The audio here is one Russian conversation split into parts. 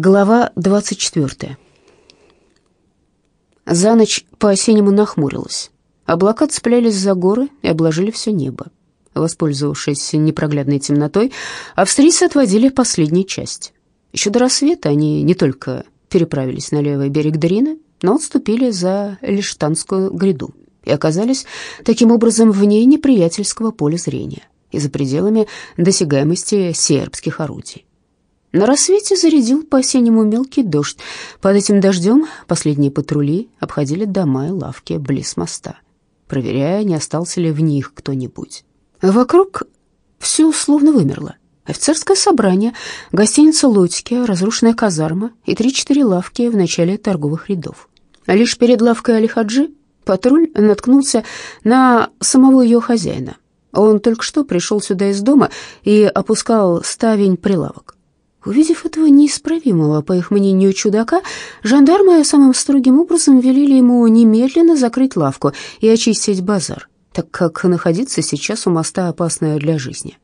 Глава 24. За ночь по-осеннему нахмурилась. Облака цеплялись за горы и обложили все небо. Воспользовавшись непроглядной темнотой, австрийцы отводили последнюю часть. Еще до рассвета они не только переправились на левый берег Дрины, но отступили за Лиштанскую гряду и оказались таким образом вне неприятельского поля зрения и за пределами досягаемости сербских орудий. На рассвете зарядил по-осеннему мелкий дождь. Под этим дождем последние патрули обходили дома и лавки близ моста, проверяя, не остался ли в них кто-нибудь. Вокруг все словно вымерло. Офицерское собрание, гостиница «Лодики», разрушенная казарма и три-четыре лавки в начале торговых рядов. А лишь перед лавкой Алихаджи патруль наткнулся на самого ее хозяина. Он только что пришел сюда из дома и опускал ставень прилавок. Увидев этого неисправимого, по их мнению, чудака, жандармы самым строгим образом велели ему немедленно закрыть лавку и очистить базар, так как находиться сейчас у моста опасно для жизни.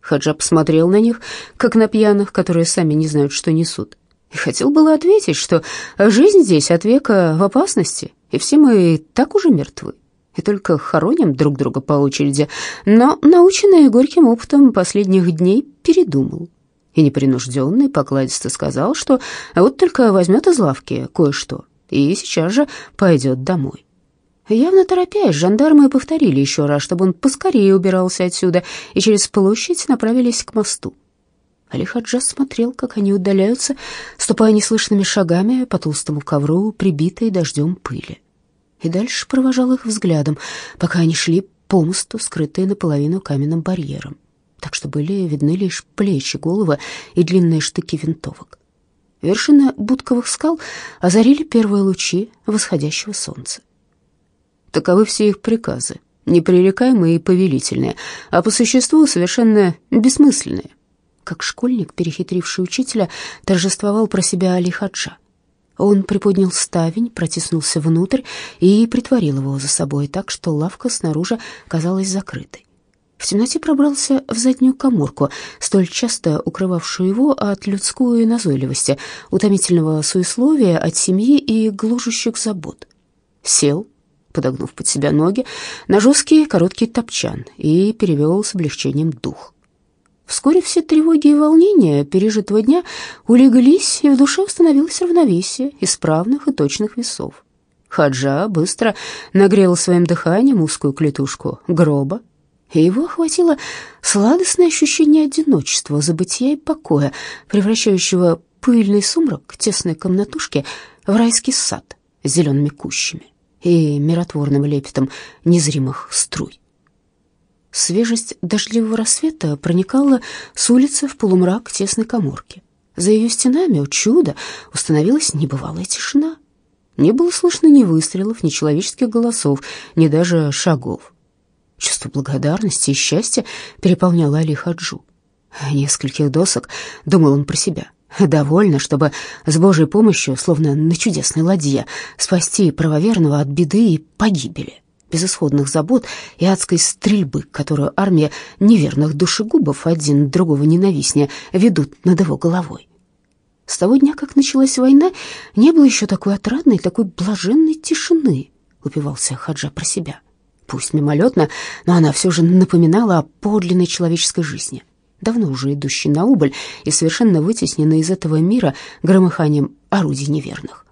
Хаджа посмотрел на них, как на пьяных, которые сами не знают, что несут, и хотел было ответить, что жизнь здесь от века в опасности, и все мы так уже мертвы, и только хороним друг друга по очереди, но, наученный горьким опытом последних дней, передумал и непринужденный покладисто сказал, что вот только возьмет из лавки кое-что и сейчас же пойдет домой. Явно торопясь, жандармы повторили еще раз, чтобы он поскорее убирался отсюда, и через площадь направились к мосту. Али Хаджаз смотрел, как они удаляются, ступая неслышными шагами по толстому ковру, прибитой дождем пыли. И дальше провожал их взглядом, пока они шли по мосту, скрытые наполовину каменным барьером так что были видны лишь плечи, головы и длинные штыки винтовок. Вершины будковых скал озарили первые лучи восходящего солнца. Таковы все их приказы, непререкаемые и повелительные, а по существу совершенно бессмысленные. Как школьник, перехитривший учителя, торжествовал про себя Али Хаджа. Он приподнял ставень, протиснулся внутрь и притворил его за собой так, что лавка снаружи казалась закрытой. В темноте пробрался в заднюю коморку, столь часто укрывавшую его от людской назойливости, утомительного суесловия от семьи и гложущих забот. Сел, подогнув под себя ноги, на жесткий короткий топчан и перевел с облегчением дух. Вскоре все тревоги и волнения пережитого дня улеглись, и в душе установилось равновесие исправных и точных весов. Хаджа быстро нагрел своим дыханием узкую клетушку гроба, и его охватило сладостное ощущение одиночества, забытия и покоя, превращающего пыльный сумрак тесной комнатушки в райский сад с зелеными кущами и миротворным лепетом незримых струй. Свежесть дождливого рассвета проникала с улицы в полумрак тесной коморки. За ее стенами, о чудо, установилась небывалая тишина. Не было слышно ни выстрелов, ни человеческих голосов, ни даже шагов. Чувство благодарности и счастья переполняло Али Хаджу. Нескольких досок, думал он про себя, довольно, чтобы с Божьей помощью, словно на чудесной ладье, спасти правоверного от беды и погибели, безысходных забот и адской стрельбы, которую армия неверных душегубов, один другого ненавистнее, ведут над его головой. С того дня, как началась война, не было еще такой отрадной, такой блаженной тишины, упивался Хаджа про себя пусть мимолетно, но она все же напоминала о подлинной человеческой жизни, давно уже идущей на убыль и совершенно вытесненной из этого мира громыханием орудий неверных.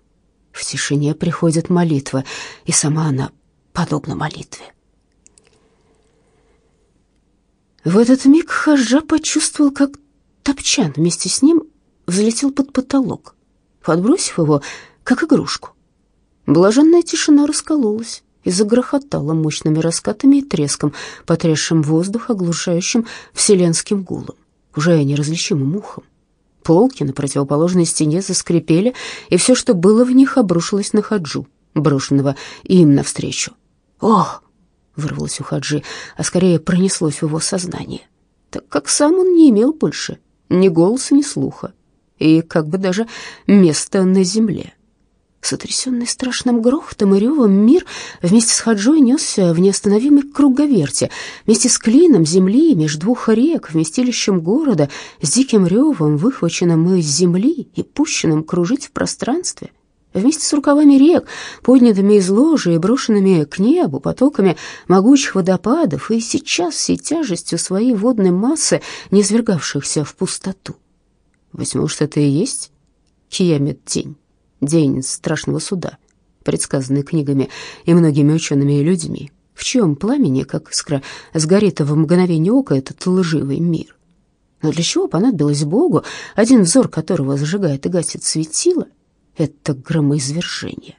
В тишине приходит молитва, и сама она подобна молитве. В этот миг Хаджа почувствовал, как топчан вместе с ним взлетел под потолок, подбросив его, как игрушку. Блаженная тишина раскололась, и загрохотала мощными раскатами и треском, потрясшим воздух, оглушающим вселенским гулом, уже неразличимым ухом. Полки на противоположной стене заскрипели, и все, что было в них, обрушилось на Хаджу, брошенного им навстречу. «Ох!» — вырвалось у Хаджи, а скорее пронеслось в его сознание, так как сам он не имел больше ни голоса, ни слуха, и как бы даже места на земле. Сотрясенный страшным грохотом и ревом, мир вместе с Хаджой несся в неостановимой круговерте, вместе с клином земли между двух рек, вместилищем города, с диким ревом, выхваченным из земли и пущенным кружить в пространстве. Вместе с рукавами рек, поднятыми из ложи и брошенными к небу потоками могучих водопадов, и сейчас всей тяжестью своей водной массы, низвергавшихся в пустоту. Быть может, это и есть Киямет-день день страшного суда, предсказанный книгами и многими учеными и людьми, в чем пламени, как искра, сгорит в мгновение ока этот лживый мир. Но для чего понадобилось Богу, один взор которого зажигает и гасит светило, это громоизвержение?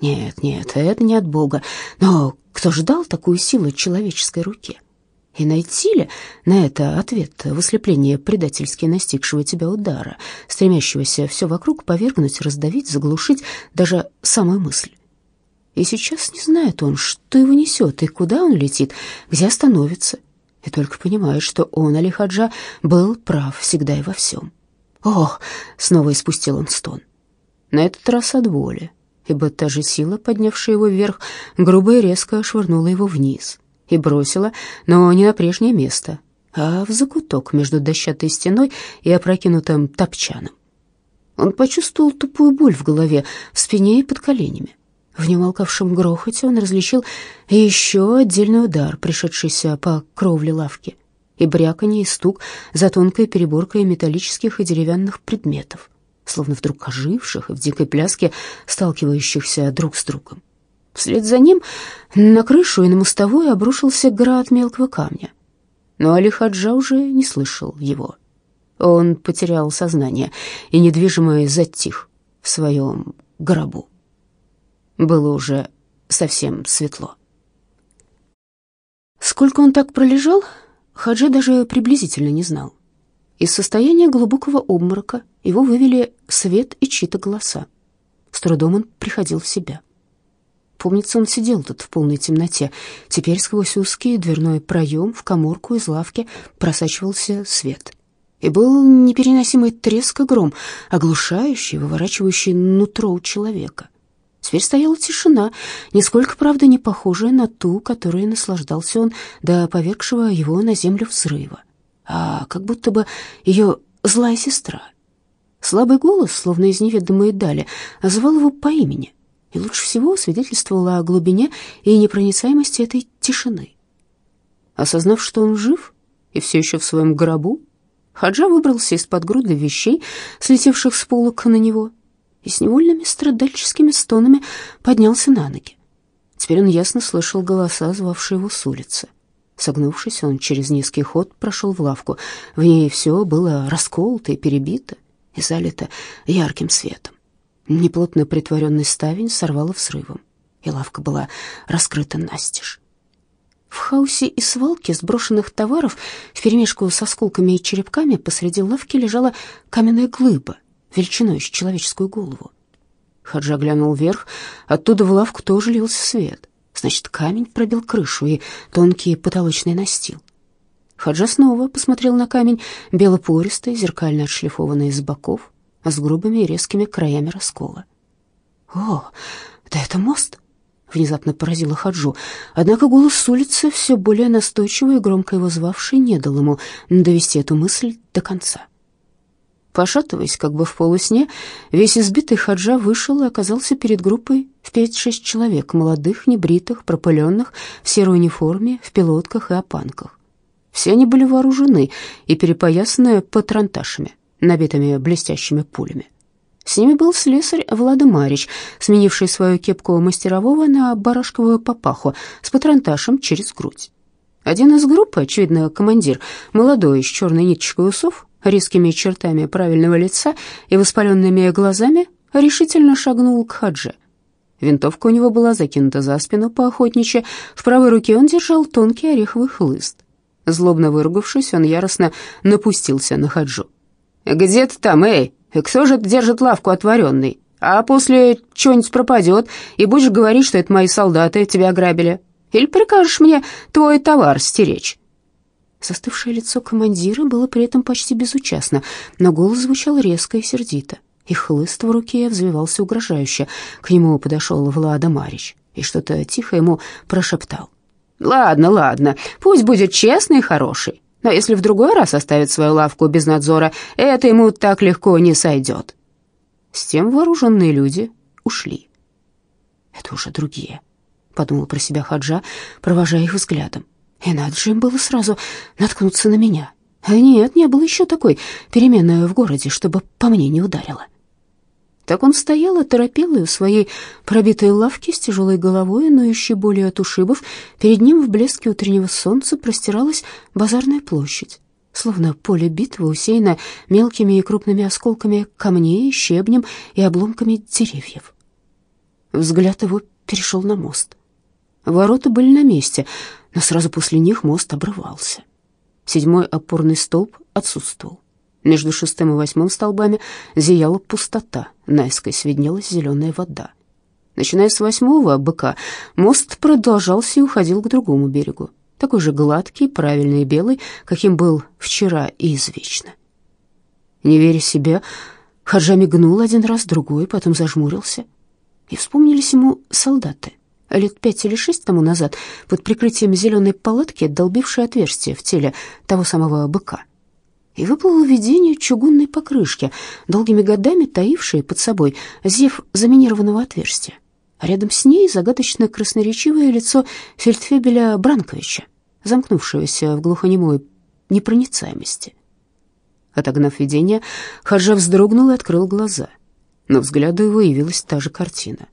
Нет, нет, это не от Бога. Но кто ждал такую силу человеческой руке? И найти ли на это ответ в ослеплении предательски настигшего тебя удара, стремящегося все вокруг повергнуть, раздавить, заглушить даже самую мысль? И сейчас не знает он, что его несет и куда он летит, где остановится, и только понимает, что он, Алихаджа, был прав всегда и во всем. «Ох!» — снова испустил он стон. На этот раз от боли, ибо та же сила, поднявшая его вверх, грубо и резко швырнула его вниз — и бросила, но не на прежнее место, а в закуток между дощатой стеной и опрокинутым топчаном. Он почувствовал тупую боль в голове, в спине и под коленями. В неумолкавшем грохоте он различил еще отдельный удар, пришедшийся по кровле лавки, и бряканье и стук за тонкой переборкой металлических и деревянных предметов, словно вдруг оживших и в дикой пляске сталкивающихся друг с другом. Вслед за ним на крышу и на мостовую обрушился град мелкого камня. Но Али Хаджа уже не слышал его. Он потерял сознание и недвижимо затих в своем гробу. Было уже совсем светло. Сколько он так пролежал, Хаджи даже приблизительно не знал. Из состояния глубокого обморока его вывели свет и чьи-то голоса. С трудом он приходил в себя. Помнится, он сидел тут в полной темноте. Теперь сквозь узкий дверной проем в коморку из лавки просачивался свет. И был непереносимый треск и гром, оглушающий, выворачивающий нутро у человека. Теперь стояла тишина, нисколько, правда, не похожая на ту, которой наслаждался он до повергшего его на землю взрыва, а как будто бы ее злая сестра. Слабый голос, словно из неведомой дали, звал его по имени и лучше всего свидетельствовала о глубине и непроницаемости этой тишины. Осознав, что он жив и все еще в своем гробу, Хаджа выбрался из-под груды вещей, слетевших с полок на него, и с невольными страдальческими стонами поднялся на ноги. Теперь он ясно слышал голоса, звавшие его с улицы. Согнувшись, он через низкий ход прошел в лавку. В ней все было расколото и перебито и залито ярким светом. Неплотно притворенный ставень сорвало взрывом, и лавка была раскрыта настежь. В хаосе и свалке сброшенных товаров вперемешку с осколками и черепками посреди лавки лежала каменная глыба, величиной с человеческую голову. Хаджа глянул вверх, оттуда в лавку тоже лился свет. Значит, камень пробил крышу и тонкий потолочный настил. Хаджа снова посмотрел на камень, белопористый, зеркально отшлифованный с боков, с грубыми и резкими краями раскола. «О, да это мост!» — внезапно поразила Хаджу. Однако голос с улицы, все более настойчивый и громко его звавший, не дал ему довести эту мысль до конца. Пошатываясь, как бы в полусне, весь избитый Хаджа вышел и оказался перед группой в пять-шесть человек, молодых, небритых, пропыленных, в серой униформе, в пилотках и опанках. Все они были вооружены и перепоясаны патронташами набитыми блестящими пулями. С ними был слесарь Влада Марич, сменивший свою кепку мастерового на барашковую папаху с патронташем через грудь. Один из группы, очевидно, командир, молодой, с черной ниточкой усов, резкими чертами правильного лица и воспаленными глазами, решительно шагнул к Хадже. Винтовка у него была закинута за спину по охотничьи, в правой руке он держал тонкий ореховый хлыст. Злобно выругавшись, он яростно напустился на Хаджу. «Где ты там, эй? Кто же держит лавку отворенной? А после что-нибудь пропадет, и будешь говорить, что это мои солдаты тебя ограбили? Или прикажешь мне твой товар стеречь?» Застывшее лицо командира было при этом почти безучастно, но голос звучал резко и сердито. и хлыст в руке взвивался угрожающе. К нему подошел Влада Марич и что-то тихо ему прошептал. «Ладно, ладно, пусть будет честный и хороший, но если в другой раз оставит свою лавку без надзора, это ему так легко не сойдет». С тем вооруженные люди ушли. «Это уже другие», — подумал про себя Хаджа, провожая их взглядом. «И надо же им было сразу наткнуться на меня. А нет, не было еще такой перемены в городе, чтобы по мне не ударило». Так он стоял, оторопелый у своей пробитой лавки с тяжелой головой, ноющей болью от ушибов. Перед ним в блеске утреннего солнца простиралась базарная площадь, словно поле битвы, усеяно мелкими и крупными осколками камней, щебнем и обломками деревьев. Взгляд его перешел на мост. Ворота были на месте, но сразу после них мост обрывался. Седьмой опорный столб отсутствовал. Между шестым и восьмым столбами зияла пустота, наискось виднелась зеленая вода. Начиная с восьмого быка, мост продолжался и уходил к другому берегу, такой же гладкий, правильный и белый, каким был вчера и извечно. Не веря себе, Хаджа мигнул один раз, другой, потом зажмурился. И вспомнились ему солдаты, лет пять или шесть тому назад, под прикрытием зеленой палатки, долбившие отверстие в теле того самого быка — и выплыло видение чугунной покрышки, долгими годами таившей под собой зев заминированного отверстия. А рядом с ней загадочно красноречивое лицо фельдфебеля Бранковича, замкнувшегося в глухонемой непроницаемости. Отогнав видение, Хаджа вздрогнул и открыл глаза. Но взгляду его явилась та же картина.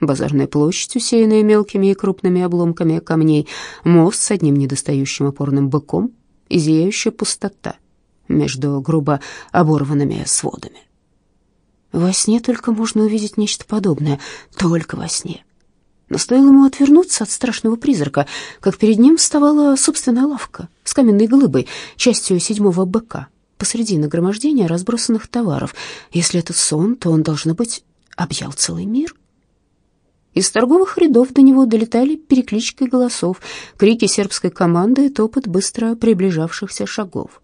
Базарная площадь, усеянная мелкими и крупными обломками камней, мост с одним недостающим опорным быком и зияющая пустота — между грубо оборванными сводами. Во сне только можно увидеть нечто подобное, только во сне. Но стоило ему отвернуться от страшного призрака, как перед ним вставала собственная лавка с каменной глыбой, частью седьмого быка, посреди нагромождения разбросанных товаров. Если это сон, то он, должно быть, объял целый мир. Из торговых рядов до него долетали перекличкой голосов, крики сербской команды и топот быстро приближавшихся шагов.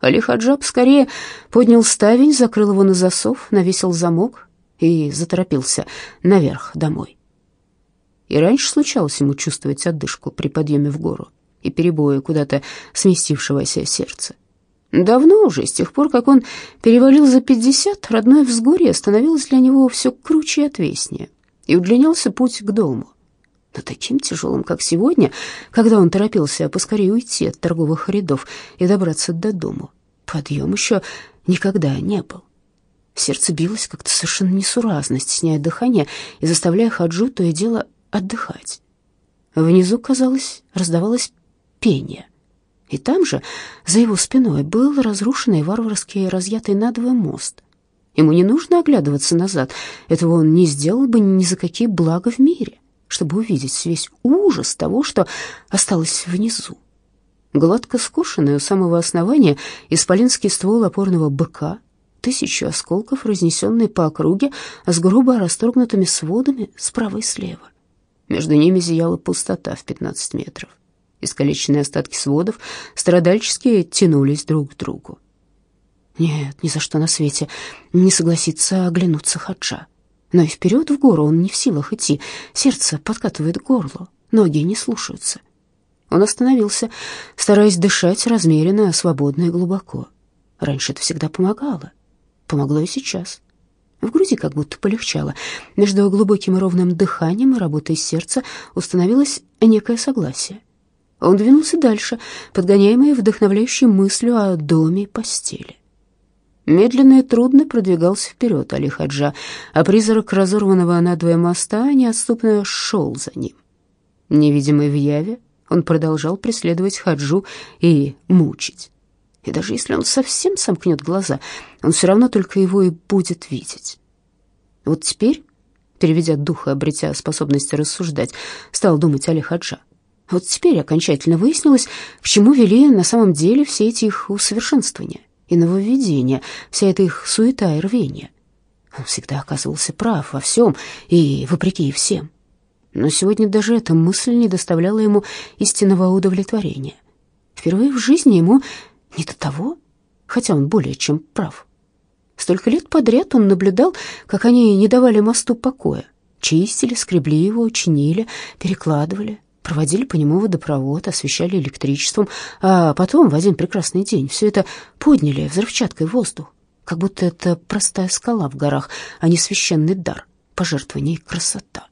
Али Хаджаб скорее поднял ставень, закрыл его на засов, навесил замок и заторопился наверх домой. И раньше случалось ему чувствовать отдышку при подъеме в гору и перебои куда-то сместившегося сердца. Давно уже, с тех пор, как он перевалил за пятьдесят, родное взгорье становилось для него все круче и отвеснее, и удлинялся путь к дому. Но таким тяжелым, как сегодня, когда он торопился поскорее уйти от торговых рядов и добраться до дому, подъем еще никогда не был. Сердце билось как-то совершенно несуразно, стесняя дыхание и заставляя Хаджу то и дело отдыхать. Внизу, казалось, раздавалось пение. И там же, за его спиной, был разрушенный варварский разъятый надвое мост. Ему не нужно оглядываться назад, этого он не сделал бы ни за какие блага в мире чтобы увидеть весь ужас того, что осталось внизу. Гладко скошенный у самого основания исполинский ствол опорного быка, тысячу осколков, разнесенные по округе, с грубо расторгнутыми сводами справа и слева. Между ними зияла пустота в 15 метров. Искалеченные остатки сводов страдальчески тянулись друг к другу. Нет, ни за что на свете не согласится оглянуться Хаджа. Но и вперед в гору он не в силах идти. Сердце подкатывает к горлу, ноги не слушаются. Он остановился, стараясь дышать размеренно, свободно и глубоко. Раньше это всегда помогало. Помогло и сейчас. В груди как будто полегчало. Между глубоким и ровным дыханием и работой сердца установилось некое согласие. Он двинулся дальше, подгоняемый вдохновляющей мыслью о доме и постели. Медленно и трудно продвигался вперед Али Хаджа, а призрак разорванного надвое моста неотступно шел за ним. Невидимый в яве, он продолжал преследовать Хаджу и мучить. И даже если он совсем сомкнет глаза, он все равно только его и будет видеть. Вот теперь, переведя дух и обретя способность рассуждать, стал думать Али Хаджа. Вот теперь окончательно выяснилось, к чему вели на самом деле все эти их усовершенствования и нововведения, вся эта их суета и рвение. Он всегда оказывался прав во всем и вопреки всем. Но сегодня даже эта мысль не доставляла ему истинного удовлетворения. Впервые в жизни ему не до того, хотя он более чем прав. Столько лет подряд он наблюдал, как они не давали мосту покоя. Чистили, скребли его, чинили, перекладывали, проводили по нему водопровод, освещали электричеством, а потом в один прекрасный день все это подняли взрывчаткой в воздух, как будто это простая скала в горах, а не священный дар, пожертвование и красота.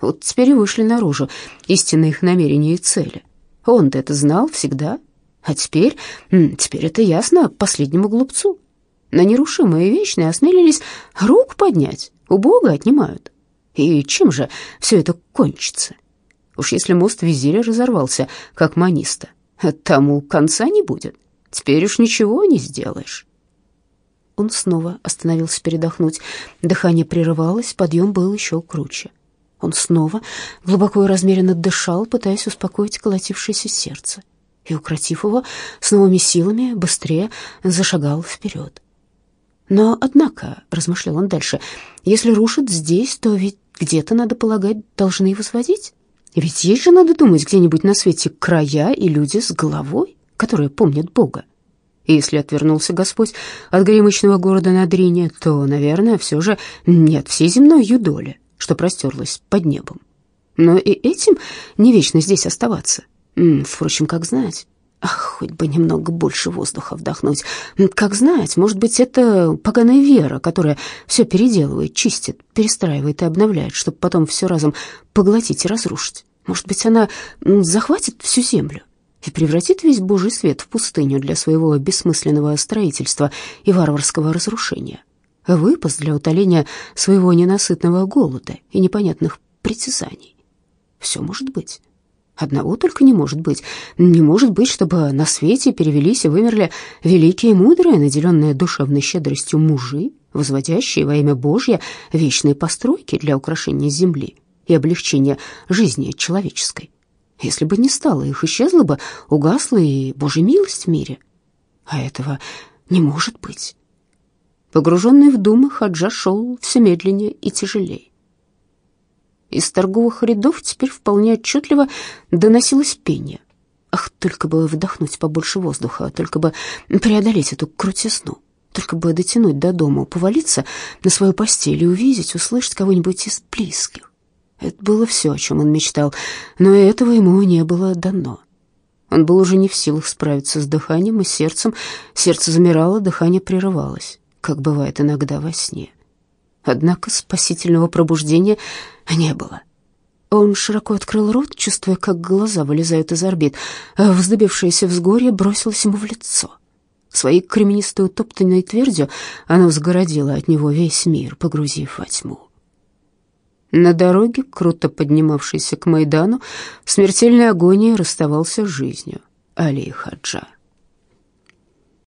Вот теперь и вышли наружу истинные их намерения и цели. Он-то это знал всегда, а теперь, теперь это ясно последнему глупцу. На нерушимые вечные осмелились рук поднять, у Бога отнимают. И чем же все это кончится? Уж если мост визиря разорвался, как маниста, тому конца не будет. Теперь уж ничего не сделаешь. Он снова остановился передохнуть. Дыхание прерывалось, подъем был еще круче. Он снова глубоко и размеренно дышал, пытаясь успокоить колотившееся сердце. И, укротив его, с новыми силами быстрее зашагал вперед. Но, однако, размышлял он дальше, если рушат здесь, то ведь где-то, надо полагать, должны возводить. Ведь есть же, надо думать, где-нибудь на свете края и люди с головой, которые помнят Бога. И если отвернулся Господь от гремычного города на Дрине, то, наверное, все же нет всей земной юдоли, что простерлась под небом. Но и этим не вечно здесь оставаться. Впрочем, как знать. Ах, хоть бы немного больше воздуха вдохнуть. Как знать, может быть, это поганая вера, которая все переделывает, чистит, перестраивает и обновляет, чтобы потом все разом поглотить и разрушить. Может быть, она захватит всю землю и превратит весь Божий свет в пустыню для своего бессмысленного строительства и варварского разрушения. Выпас для утоления своего ненасытного голода и непонятных притязаний. Все может быть. Одного только не может быть. Не может быть, чтобы на свете перевелись и вымерли великие и мудрые, наделенные душевной щедростью мужи, возводящие во имя Божье вечные постройки для украшения земли и облегчения жизни человеческой. Если бы не стало их, исчезла бы, угасла и Божья милость в мире. А этого не может быть. Погруженный в думы, Хаджа шел все медленнее и тяжелее. Из торговых рядов теперь вполне отчетливо доносилось пение. Ах, только бы вдохнуть побольше воздуха, только бы преодолеть эту крутизну, только бы дотянуть до дома, повалиться на свою постель и увидеть, услышать кого-нибудь из близких. Это было все, о чем он мечтал, но этого ему не было дано. Он был уже не в силах справиться с дыханием и сердцем. Сердце замирало, дыхание прерывалось, как бывает иногда во сне. Однако спасительного пробуждения не было. Он широко открыл рот, чувствуя, как глаза вылезают из орбит. А вздыбившееся взгорье бросилось ему в лицо. Своей кременистой утоптанной твердью оно сгородило от него весь мир, погрузив во тьму. На дороге, круто поднимавшейся к Майдану, в смертельной агонии расставался с жизнью Али Хаджа.